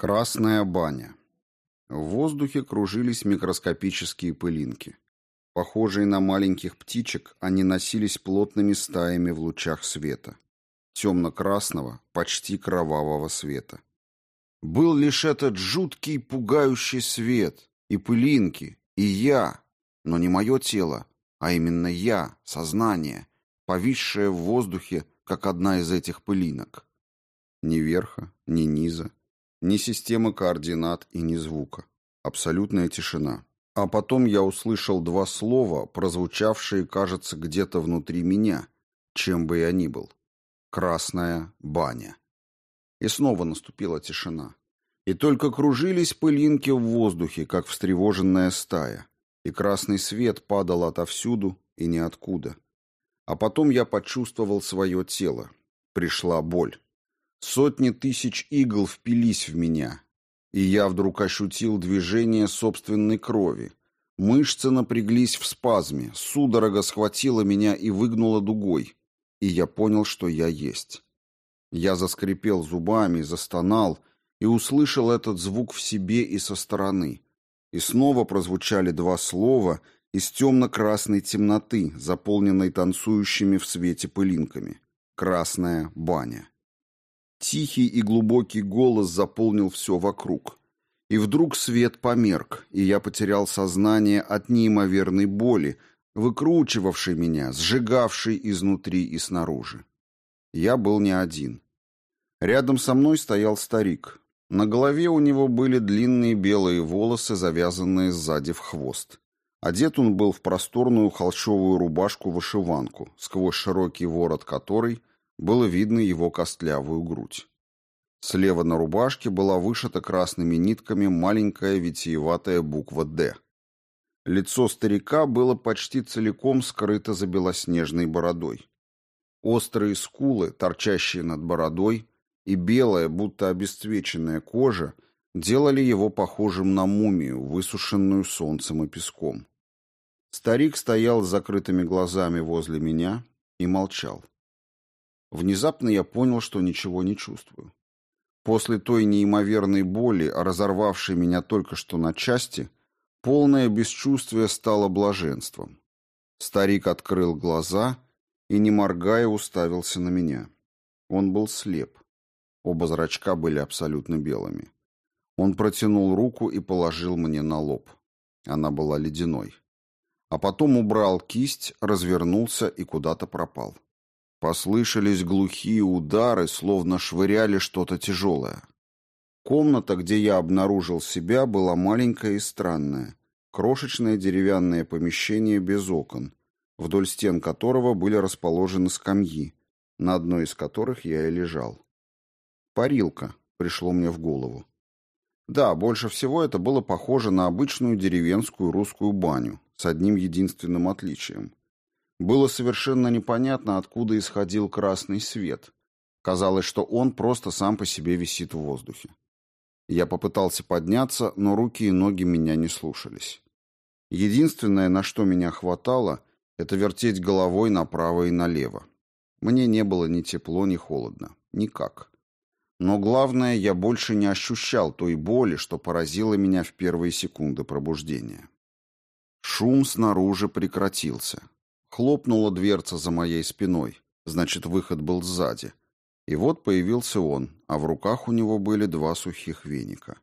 Красная баня. В воздухе кружились микроскопические пылинки. Похожие на маленьких птичек, они носились плотными стаями в лучах света. Темно-красного, почти кровавого света. Был лишь этот жуткий, пугающий свет, и пылинки, и я, но не мое тело, а именно я, сознание, повисшее в воздухе, как одна из этих пылинок. Ни верха, ни низа, ни системы координат и ни звука. Абсолютная тишина. А потом я услышал два слова, прозвучавшие, кажется, где-то внутри меня, чем бы я ни был. «Красная баня». И снова наступила тишина. И только кружились пылинки в воздухе, как встревоженная стая. И красный свет падал отовсюду и ниоткуда. А потом я почувствовал свое тело. Пришла боль. Сотни тысяч игл впились в меня, и я вдруг ощутил движение собственной крови. Мышцы напряглись в спазме, судорога схватила меня и выгнула дугой, и я понял, что я есть. Я заскрипел зубами, застонал и услышал этот звук в себе и со стороны. И снова прозвучали два слова из темно-красной темноты, заполненной танцующими в свете пылинками. «Красная баня». Тихий и глубокий голос заполнил все вокруг. И вдруг свет померк, и я потерял сознание от неимоверной боли, выкручивавшей меня, сжигавшей изнутри и снаружи. Я был не один. Рядом со мной стоял старик. На голове у него были длинные белые волосы, завязанные сзади в хвост. Одет он был в просторную холщовую рубашку-вышиванку, сквозь широкий ворот которой было видно его костлявую грудь. Слева на рубашке была вышита красными нитками маленькая витиеватая буква «Д». Лицо старика было почти целиком скрыто за белоснежной бородой. Острые скулы, торчащие над бородой, и белая, будто обесцвеченная кожа делали его похожим на мумию, высушенную солнцем и песком. Старик стоял с закрытыми глазами возле меня и молчал. Внезапно я понял, что ничего не чувствую. После той неимоверной боли, разорвавшей меня только что на части, полное бесчувствие стало блаженством. Старик открыл глаза и, не моргая, уставился на меня. Он был слеп. Оба зрачка были абсолютно белыми. Он протянул руку и положил мне на лоб. Она была ледяной. А потом убрал кисть, развернулся и куда-то пропал. Послышались глухие удары, словно швыряли что-то тяжелое. Комната, где я обнаружил себя, была маленькая и странная. Крошечное деревянное помещение без окон, вдоль стен которого были расположены скамьи, на одной из которых я и лежал. Парилка пришло мне в голову. Да, больше всего это было похоже на обычную деревенскую русскую баню, с одним единственным отличием. Было совершенно непонятно, откуда исходил красный свет. Казалось, что он просто сам по себе висит в воздухе. Я попытался подняться, но руки и ноги меня не слушались. Единственное, на что меня хватало, это вертеть головой направо и налево. Мне не было ни тепло, ни холодно. Никак. Но главное, я больше не ощущал той боли, что поразила меня в первые секунды пробуждения. Шум снаружи прекратился. Хлопнула дверца за моей спиной, значит, выход был сзади. И вот появился он, а в руках у него были два сухих веника.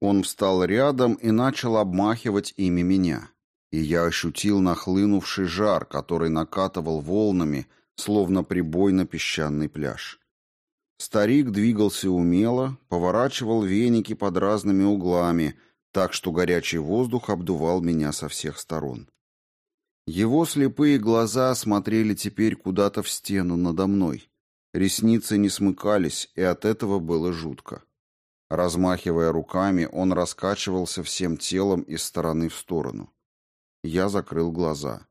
Он встал рядом и начал обмахивать ими меня. И я ощутил нахлынувший жар, который накатывал волнами, словно прибой на песчаный пляж. Старик двигался умело, поворачивал веники под разными углами, так что горячий воздух обдувал меня со всех сторон. Его слепые глаза смотрели теперь куда-то в стену надо мной. Ресницы не смыкались, и от этого было жутко. Размахивая руками, он раскачивался всем телом из стороны в сторону. Я закрыл глаза.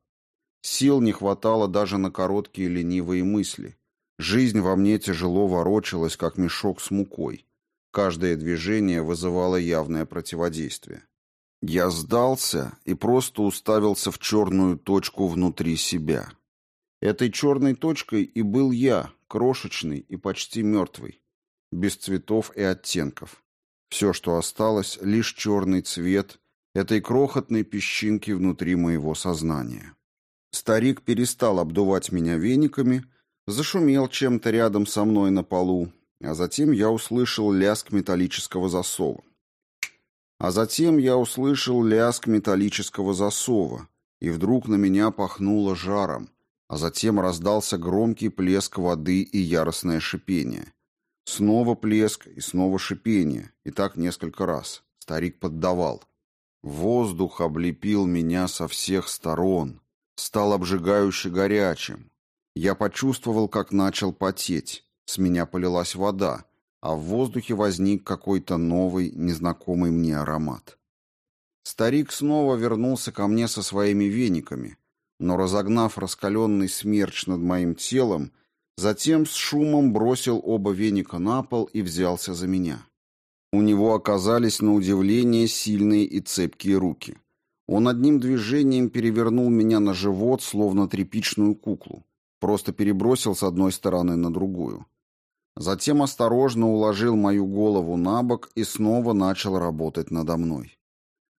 Сил не хватало даже на короткие ленивые мысли. Жизнь во мне тяжело ворочалась, как мешок с мукой. Каждое движение вызывало явное противодействие. Я сдался и просто уставился в черную точку внутри себя. Этой черной точкой и был я, крошечный и почти мертвый, без цветов и оттенков. Все, что осталось, лишь черный цвет этой крохотной песчинки внутри моего сознания. Старик перестал обдувать меня вениками, зашумел чем-то рядом со мной на полу, а затем я услышал лязг металлического засова. А затем я услышал лязг металлического засова, и вдруг на меня пахнуло жаром, а затем раздался громкий плеск воды и яростное шипение. Снова плеск и снова шипение, и так несколько раз. Старик поддавал. Воздух облепил меня со всех сторон, стал обжигающе горячим. Я почувствовал, как начал потеть. С меня полилась вода, а в воздухе возник какой-то новый, незнакомый мне аромат. Старик снова вернулся ко мне со своими вениками, но, разогнав раскаленный смерч над моим телом, затем с шумом бросил оба веника на пол и взялся за меня. У него оказались на удивление сильные и цепкие руки. Он одним движением перевернул меня на живот, словно тряпичную куклу, просто перебросил с одной стороны на другую. Затем осторожно уложил мою голову на бок и снова начал работать надо мной.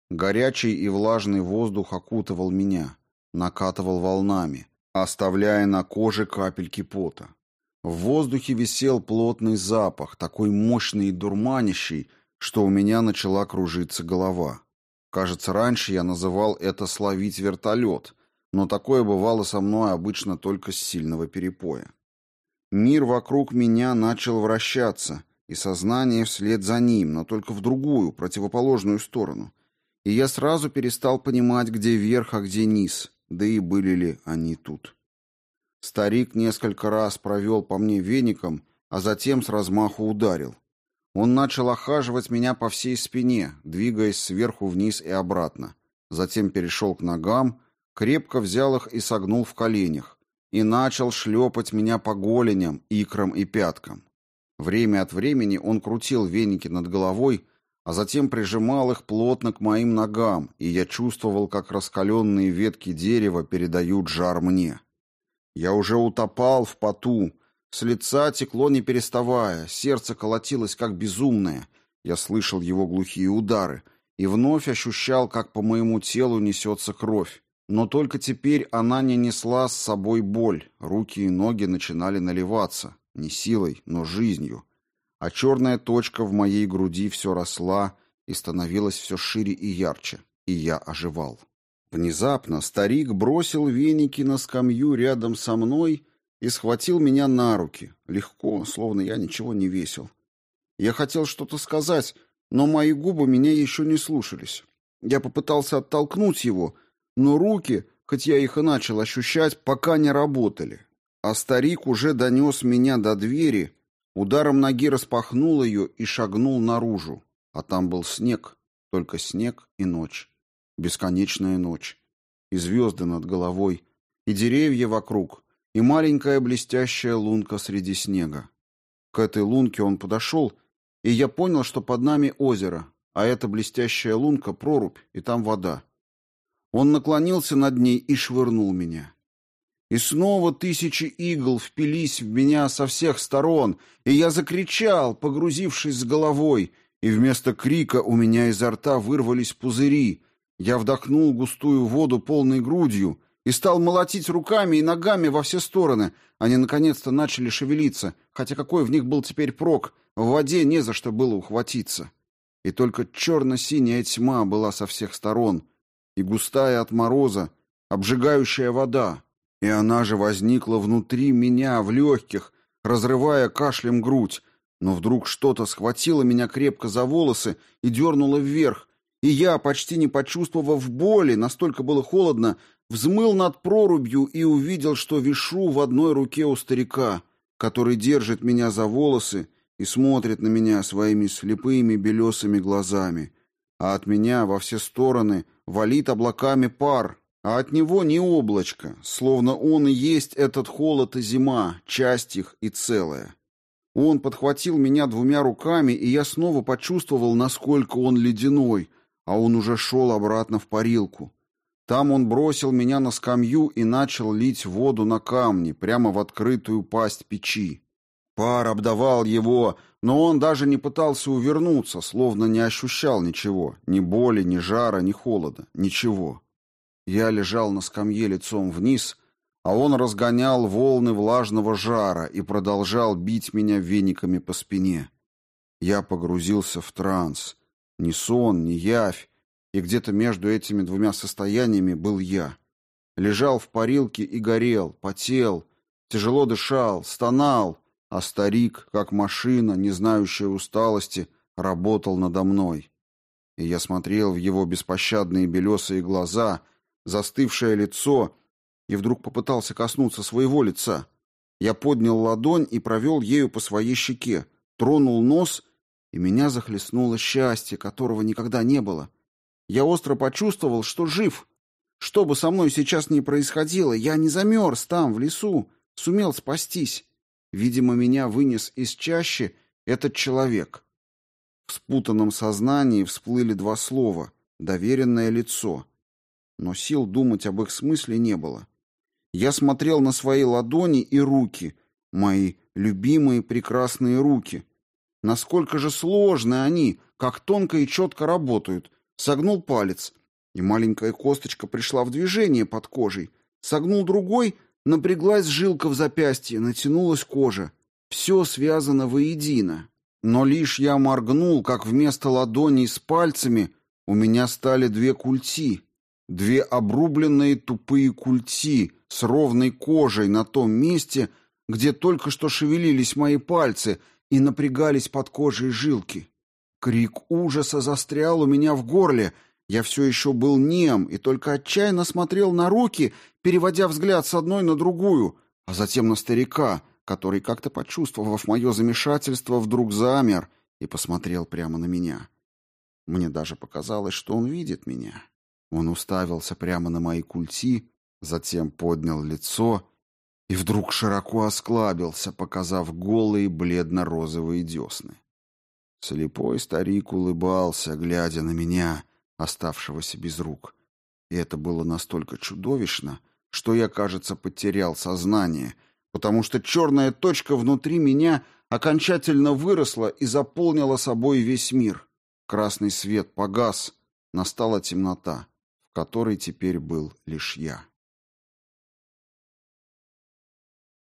Горячий и влажный воздух окутывал меня, накатывал волнами, оставляя на коже капельки пота. В воздухе висел плотный запах, такой мощный и дурманящий, что у меня начала кружиться голова. Кажется, раньше я называл это «словить вертолет», но такое бывало со мной обычно только с сильного перепоя. Мир вокруг меня начал вращаться, и сознание вслед за ним, но только в другую, противоположную сторону. И я сразу перестал понимать, где верх, а где низ, да и были ли они тут. Старик несколько раз провел по мне веником, а затем с размаху ударил. Он начал охаживать меня по всей спине, двигаясь сверху вниз и обратно. Затем перешел к ногам, крепко взял их и согнул в коленях, и начал шлепать меня по голеням, икрам и пяткам. Время от времени он крутил веники над головой, а затем прижимал их плотно к моим ногам, и я чувствовал, как раскаленные ветки дерева передают жар мне. Я уже утопал в поту, с лица текло не переставая, сердце колотилось как безумное. Я слышал его глухие удары и вновь ощущал, как по моему телу несется кровь. Но только теперь она не несла с собой боль, руки и ноги начинали наливаться, не силой, но жизнью. А черная точка в моей груди все росла и становилась все шире и ярче, и я оживал. Внезапно старик бросил веники на скамью рядом со мной и схватил меня на руки, легко, словно я ничего не весил. Я хотел что-то сказать, но мои губы меня еще не слушались. Я попытался оттолкнуть его, но руки, хоть я их и начал ощущать, пока не работали. А старик уже донес меня до двери, ударом ноги распахнул ее и шагнул наружу. А там был снег, только снег и ночь. Бесконечная ночь. И звезды над головой, и деревья вокруг, и маленькая блестящая лунка среди снега. К этой лунке он подошел, и я понял, что под нами озеро, а эта блестящая лунка — прорубь, и там вода. Он наклонился над ней и швырнул меня. И снова тысячи игл впились в меня со всех сторон, и я закричал, погрузившись с головой, и вместо крика у меня изо рта вырвались пузыри. Я вдохнул густую воду полной грудью, и стал молотить руками и ногами во все стороны. Они наконец-то начали шевелиться, хотя какой в них был теперь прок, в воде не за что было ухватиться. И только черно-синяя тьма была со всех сторон, и густая от мороза, обжигающая вода. И она же возникла внутри меня, в легких, разрывая кашлем грудь. Но вдруг что-то схватило меня крепко за волосы и дернуло вверх, и я, почти не почувствовав боли, настолько было холодно, взмыл над прорубью и увидел, что вишу в одной руке у старика, который держит меня за волосы и смотрит на меня своими слепыми белесыми глазами, а от меня во все стороны валит облаками пар, а от него не облачко, словно он и есть этот холод и зима, часть их и целая. Он подхватил меня двумя руками, и я снова почувствовал, насколько он ледяной, а он уже шел обратно в парилку. Там он бросил меня на скамью и начал лить воду на камни, прямо в открытую пасть печи. Пар обдавал его, но он даже не пытался увернуться, словно не ощущал ничего, ни боли, ни жара, ни холода, ничего. Я лежал на скамье лицом вниз, а он разгонял волны влажного жара и продолжал бить меня вениками по спине. Я погрузился в транс. Ни сон, ни явь, и где-то между этими двумя состояниями был я. Лежал в парилке и горел, потел, тяжело дышал, стонал, а старик, как машина, не знающая усталости, работал надо мной. И я смотрел в его беспощадные белесые глаза, застывшее лицо, и вдруг попытался коснуться своего лица. Я поднял ладонь и провел ею по своей щеке, тронул нос, и меня захлестнуло счастье, которого никогда не было. Я остро почувствовал, что жив. Что бы со мной сейчас ни происходило, я не замерз там, в лесу, сумел спастись. Видимо, меня вынес из чащи этот человек. В спутанном сознании всплыли два слова «доверенное лицо». Но сил думать об их смысле не было. Я смотрел на свои ладони и руки, мои любимые прекрасные руки. Насколько же сложны они, как тонко и четко работают. Согнул палец, и маленькая косточка пришла в движение под кожей. Согнул другой — Напряглась жилка в запястье, натянулась кожа. Все связано воедино. Но лишь я моргнул, как вместо ладоней с пальцами у меня стали две культи. Две обрубленные тупые культи с ровной кожей на том месте, где только что шевелились мои пальцы и напрягались под кожей жилки. Крик ужаса застрял у меня в горле — я все еще был нем и только отчаянно смотрел на руки, переводя взгляд с одной на другую, а затем на старика, который, как-то почувствовав мое замешательство, вдруг замер и посмотрел прямо на меня. Мне даже показалось, что он видит меня. Он уставился прямо на мои культи, затем поднял лицо и вдруг широко осклабился, показав голые бледно-розовые десны. Слепой старик улыбался, глядя на меня, оставшегося без рук. И это было настолько чудовищно, что я, кажется, потерял сознание, потому что черная точка внутри меня окончательно выросла и заполнила собой весь мир. Красный свет погас, настала темнота, в которой теперь был лишь я.